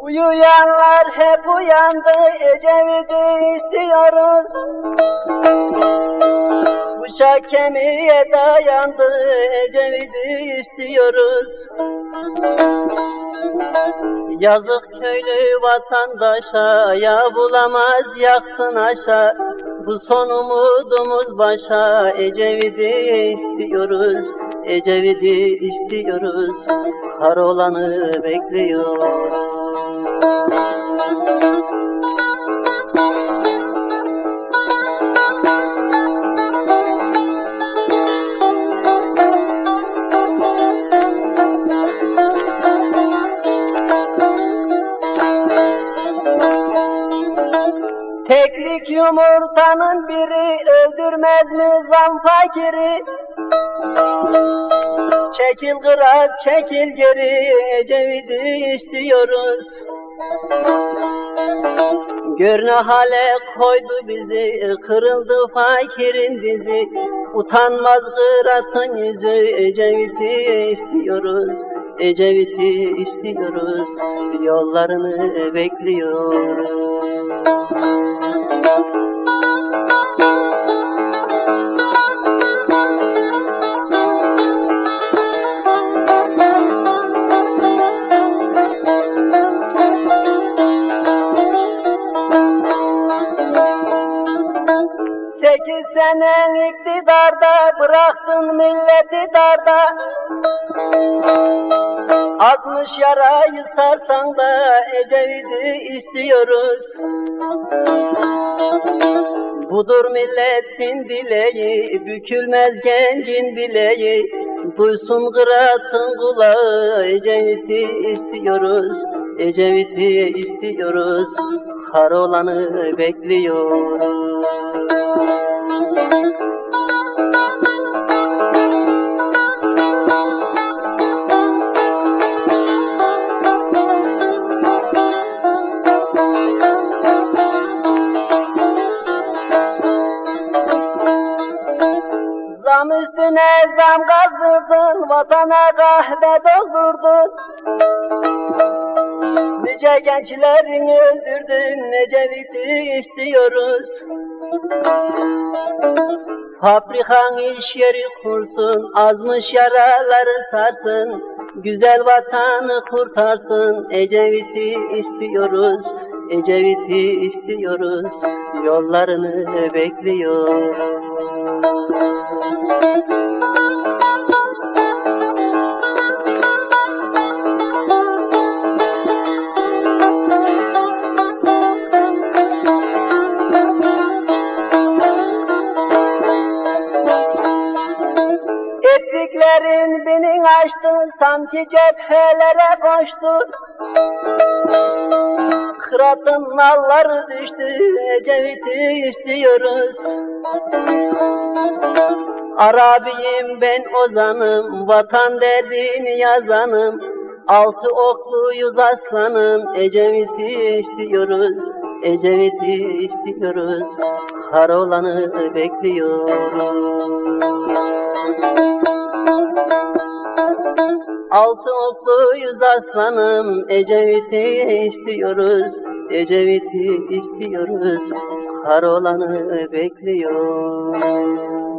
Uyuyanlar hep uyandı, Ecevit'i istiyoruz. Kemiğe dayandı, Ecevit'i istiyoruz. Yazık köylü vatandaşa, ya bulamaz yaksın aşağı. Bu son umudumuz başa, Ecevit'i istiyoruz. Ecevit'i istiyoruz, kar olanı bekliyoruz. Yumurtanın biri öldürmez mi zam fakiri? Çekil kırat, çekil geri, Ecevit'i istiyoruz. Gör ne hale koydu bizi, kırıldı fakirin dizi. Utanmaz kıratın yüzü, Ecevit'i istiyoruz. Ecevit'i istiyoruz, yollarını bekliyoruz. Sekiz sene iktidarda bıraktın milleti darda? Azmış yarayı sarsan da Ecevit'i istiyoruz. Budur milletin dileği, bükülmez gencin bileği. Duysun kıratın kulağı, Ecevit'i istiyoruz. Ecevit'i istiyoruz, kar olanı bekliyoruz Zam üstüne zam kazdırdın, vatana kahve doldurdun. Nice gençlerini öldürdün, Ecevit'i istiyoruz. Fabrikan iş yeri kursun, azmış yaraları sarsın. Güzel vatanı kurtarsın, Ecevit'i istiyoruz. Ecevit'i istiyoruz, yollarını bekliyoruz. Ettiklerin binin açtı, sanki cephelere koştu. Kıratın nalları düştü, Ecevit'i istiyoruz. Arabiyim ben ozanım, vatan derdini yazanım. Altı oklu yüz aslanım, Ecevit'i istiyoruz. Ecevit'i istiyoruz, kar olanı bekliyoruz. Altı oklu yüz aslanım, Ecevit'i istiyoruz. Ecevit'i istiyoruz, kar olanı bekliyoruz.